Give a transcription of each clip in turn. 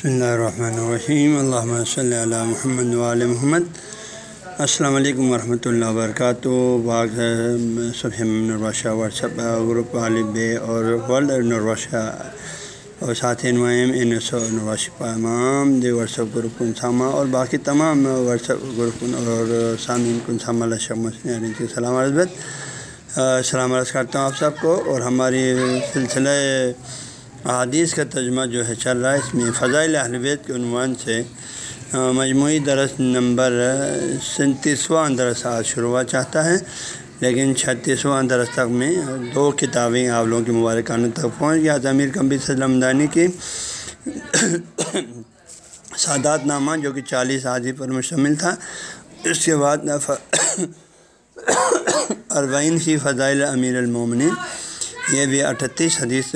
بسم اللہ الرحمن الرحیم اللہ صلی اللہ محمد علیہ محمد السلام علیکم ورحمۃ اللہ وبرکاتہ باغ صفحہ نرواشہ واٹسپ گروپ عالب اور ورلڈ نرواشہ اور ساتھی نمائم ان سو نرواشہ تمام دے واٹسپ گروپ کنسامہ اور باقی تمام واٹسپ گروپ اور سامعین کنسامہ علیہ سلام عرض سلام عرض کرتا ہوں آپ سب کو اور ہماری سلسلہ احادیث کا ترجمہ جو ہے چل رہا ہے، اس میں فضائل بیت کے عنوان سے مجموعی درس نمبر سینتیسواں درس آج شروع ہوا چاہتا ہے، لیکن چھتیسواں درس تک میں دو کتابیں آپ لوگوں کی مبارکانوں تک پہنچ گیا ضمیر کمبی سلم دانی کی سادات نامہ جو کہ چالیس عادی پر مشتمل تھا، اس کے بعد اربعین فی فضائل امیر المومنین۔ یہ بھی اٹھتیس حدیث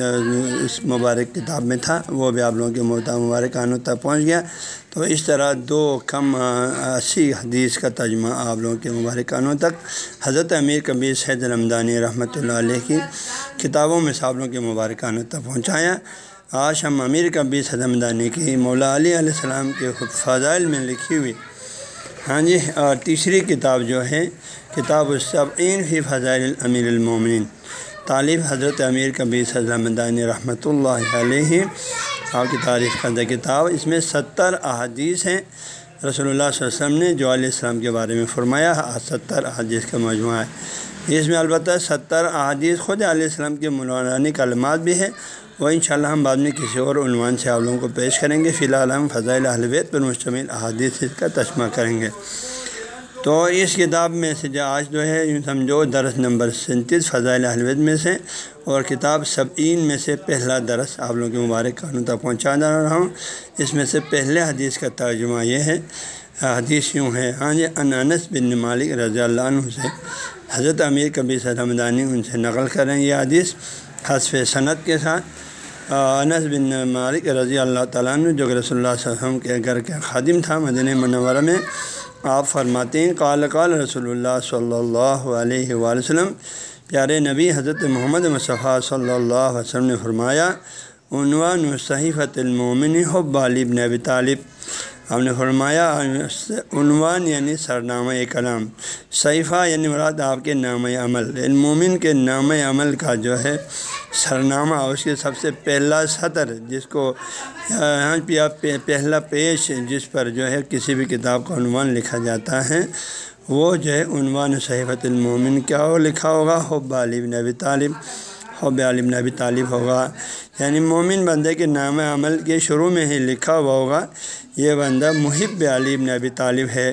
اس مبارک کتاب میں تھا۔ وہ بھی آپ لوگوں کے محتا مبارک آنوں تک پہنچ گیا۔ تو اس طرح دو کم اسی حدیث کا ترجمہ آپ لوگوں کے مبارکانوں تک۔ حضرت امیر کبیر سید رمضانی رحمۃ اللہ علیہ کی کتابوں میں آپ لوگوں کے مبارک آنوں تک پہنچایا۔ آج ہم امیر کبیر سید رمضانی کی مولا علیہ علیہ السلام کے فضائل میں لکھی ہوئی۔ ہاں جی اور تیسری کتاب جو ہے، کتاب الصبعین فی فضائل امیر المومنین۔ طالب حضرت امیر کبیر صدر رحمۃ اللہ علیہ آپ کی تعریف کردہ کتاب، اس میں ستر احادیث ہیں۔ رسول اللہ صلی اللہ علیہ وسلم نے جو علیہ السلام کے بارے میں فرمایا ستر احادیث کا مجموعہ ہے۔ اس میں البتہ ستر احادیث خود علیہ السلام کے مولانی کلمات بھی ہے وہ انشاءاللہ ہم بعد میں کسی اور عنوان سے آپ لوگوں کو پیش کریں گے۔ فی الحال ہم فضائل اہلویت پر مشتمل احادیث کا تجمہ کریں گے۔ تو اس کتاب میں سے جو آج جو ہے، یوں سمجھو، درس نمبر سینتیس، فضائل اہلوید میں سے، اور کتاب سبعین میں سے پہلا درس آپ لوگوں کے مبارک قانون تک پہنچا جا رہا ہوں۔ اس میں سے پہلے حدیث کا ترجمہ یہ ہے۔ حدیث یوں ہے ہاں جی انس بن مالک رضی اللہ عنہ سے حضرت امیر کبیر سلمدانی ان سے نقل کریں یہ حدیث حسف صنعت کے ساتھ۔ انس بن مالک رضی اللہ تعالیٰ عنہ جو کہ رسول اللہ صلی اللہ علیہ وسلم کے گھر کے خادم تھا مدنِ منورہ میں آپ فرماتے ہیں، قال قال رسول اللہ صلی اللہ علیہ وآلہ وسلم، پیارے نبی حضرت محمد مصطفیٰ صلی اللہ علیہ وسلم نے فرمایا، عنوان صحیفت المومن حب علی ابی طالب۔ ہم نے فرمایا عنوان یعنی سرنامہ کلام، صحیفہ یعنی مراد آپ کے نام عمل یعنی المومن کے نام عمل کا جو ہے سرنامہ، اس کے سب سے پہلا سطر، جس کو پہلا پیش، جس پر جو ہے کسی بھی کتاب کا عنوان لکھا جاتا ہے، وہ جو ہے عنوان صحیفت المومن، کیا ہو لکھا ہوگا؟ حب علی نبی طالب۔ حب عالم نبی طالب ہوگا۔ یعنی مومن بندے کے نام عمل کے شروع میں ہی لکھا ہوا ہوگا، یہ بندہ محب عالم نبی طالب ہے۔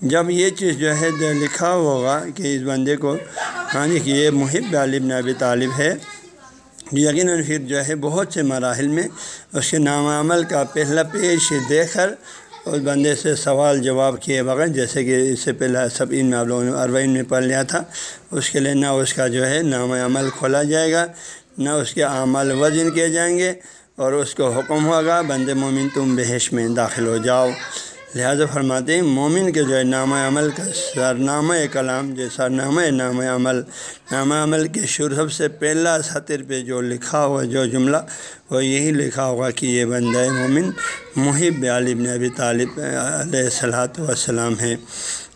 جب یہ چیز جو ہے لکھا ہوگا کہ اس بندے کو ہاں جی کہ یہ محب عالم نبی طالب ہے۔ یقیناً پھر جو ہے بہت سے مراحل میں اس کے نام عمل کا پہلا پیش دے کر اس بندے سے سوال جواب کیے بغیر، جیسے کہ اس سے پہلے سب ان میں آپ لوگوں نے اربعین میں پڑھ لیا تھا، اس کے لیے نہ اس کا جو ہے نام عمل کھولا جائے گا، نہ اس کے اعمال وزن کیے جائیں گے، اور اس کو حکم ہوگا بند مومن تم بحش میں داخل ہو جاؤ۔ لہٰذا فرماتے ہیں، مومن کے جو ہے نامہ عمل کا سرنامہ کلام، جو سرنامہ نام عمل نامہ عمل کے شروع سب سے پہلا سطر پہ جو لکھا ہوا جو جملہ، وہ یہی لکھا ہوگا کہ یہ بندہ مومن، محب عالب ابی طالب علیہ الصلاۃ والسلام ہے۔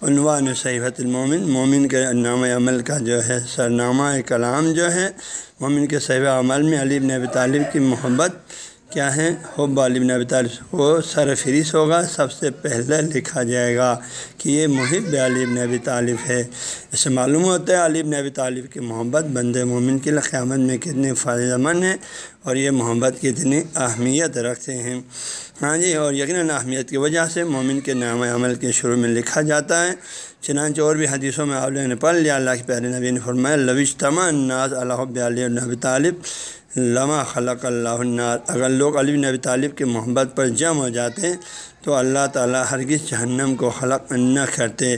عنوان صحیفت المومن، مومن کے نام عمل کا جو ہے سرنامہ کلام جو ہے، مومن کے صحیح عمل میں علی ابی طالب کی محبت کیا ہے حب عالم نبی طالب، وہ سر فریس ہوگا۔ سب سے پہلے لکھا جائے گا کہ یہ محب عالم نبی طالب ہے۔ اس سے معلوم ہوتا ہے عالم نبی طالب کی محبت بند مومن کی قیامت میں کتنی فائدہ مند ہے اور یہ محبت کتنی اہمیت رکھتے ہیں۔ ہاں جی اور یقیناً اہمیت کی وجہ سے مومن کے نام عمل کے شروع میں لکھا جاتا ہے۔ چنانچہ اور بھی حدیثوں میں آپ نے پڑھ لیا، اللہ کے پیارے نبی نے فرمایا لوش تمام ناز اللہ علیہ نبی طالب۔ لمحہ خلق اللہ النار۔ اگر لوگ علی نبی طالب کی محبت پر جم ہو جاتے ہیں، تو اللہ تعالیٰ ہرگز جہنم کو خلق نہ کرتے۔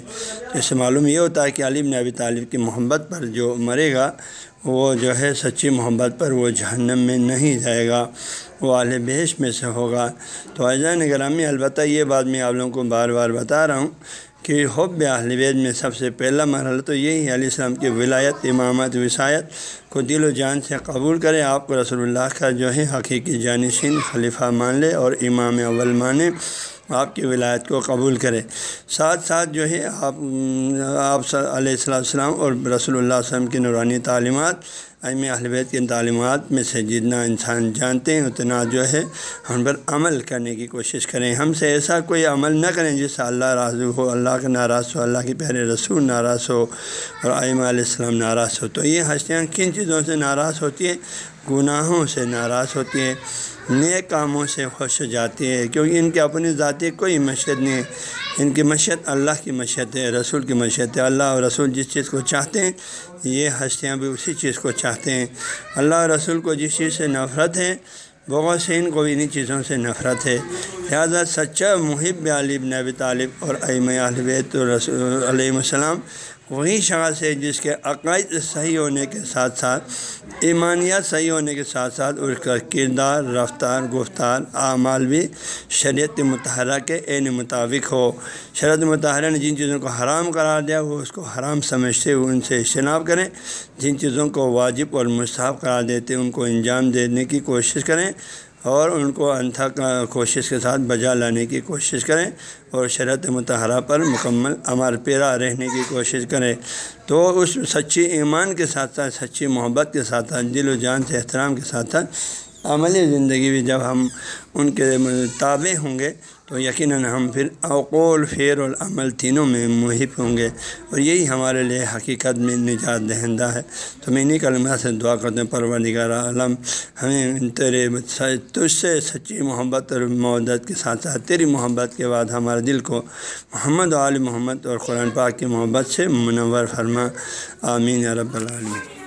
اس سے معلوم یہ ہوتا ہے کہ علی نبی طالب کی محبت پر جو مرے گا، وہ جو ہے سچی محبت پر وہ جہنم میں نہیں جائے گا، وہ اعلی بیش میں سے ہوگا۔ تو اجزاء گرامی، البتہ یہ بات میں آپ لوگوں کو بار بار بتا رہا ہوں کہ حب اہل بیت میں سب سے پہلا مرحلہ تو یہی ہے، علیہ السلام کی ولایت، امامت، وسایت کو دل و جان سے قبول کرے آپ کو رسول اللہ کا جو ہے حقیقی جانشین خلیفہ مان لے اور امام اول مانے۔ آپ کی ولایت کو قبول کرے ساتھ ساتھ جو ہے، آپ آپ علیہ السلام اور رسول اللہ علیہ وسلم کی نورانی تعلیمات ام بیت کی تعلیمات میں سے جتنا انسان جانتے ہیں، اتنا جو ہے ہم پر عمل کرنے کی کوشش کریں۔ ہم سے ایسا کوئی عمل نہ کریں جس سے اللہ راضو ہو، اللہ کا ناراض ہو، اللہ کے پیارے رسول ناراض ہو اور آئمہ علیہ السلام ناراض ہو۔ تو یہ ہستیاں کن چیزوں سے ناراض ہوتی ہیں؟ گناہوں سے ناراض ہوتی ہیں نئے کاموں سے خوش ہو جاتی ہے کیونکہ ان کی اپنی ذاتی کوئی مشیت نہیں ہے۔ ان کی مشیت اللہ کی مشیت ہے، رسول کی مشیت ہے۔ اللہ اور رسول جس چیز کو چاہتے ہیں، یہ ہستیاں بھی اسی چیز کو چاہتے ہیں۔ اللہ اور رسول کو جس چیز سے نفرت ہے، بہت سے ان کو انہیں چیزوں سے نفرت ہے۔ لہٰذا سچا محب علیب نبی طالب اور ایم البیت رسول علیہ السلام وہی شخص ہے جس کے عقائد صحیح ہونے کے ساتھ ساتھ، ایمانیات صحیح ہونے کے ساتھ ساتھ اس کا کردار، رفتار، گفتار، اعمال بھی شریعت متحرہ کے عین مطابق ہو۔ شریعت متحرہ نے جن چیزوں کو حرام قرار دیا، وہ اس کو حرام سمجھتے ہوئے ان سے اجتناب کریں۔ جن چیزوں کو واجب اور مستحب قرار دیتے، ان کو انجام دینے کی کوشش کریں۔ اور ان کو انتھا کوشش کے ساتھ بجا لانے کی کوشش کریں اور شرط متحرہ پر مکمل امر پیرا رہنے کی کوشش کریں۔ تو اس سچی ایمان کے ساتھ ساتھ، سچی محبت کے ساتھ ساتھ، دل و جان سے احترام کے ساتھ ساتھ عملی زندگی بھی جب ہم ان کے تابع ہوں گے تو یقیناً ہم پھر اوقول فیر اور عمل تینوں میں محب ہوں گے اور یہی ہمارے لیے حقیقت میں نجات دہندہ ہے۔ تو میں انہیں کلمہ سے دعا کرتے ہیں پروردگار عالم، ہمیں تیرے تجھ سے سچی محبت اور معدت کے ساتھ ساتھ تیری محبت کے بعد ہمارے دل کو محمد عال محمد اور قرآن پاک کی محبت سے منور فرما۔ آمین رب العالمین۔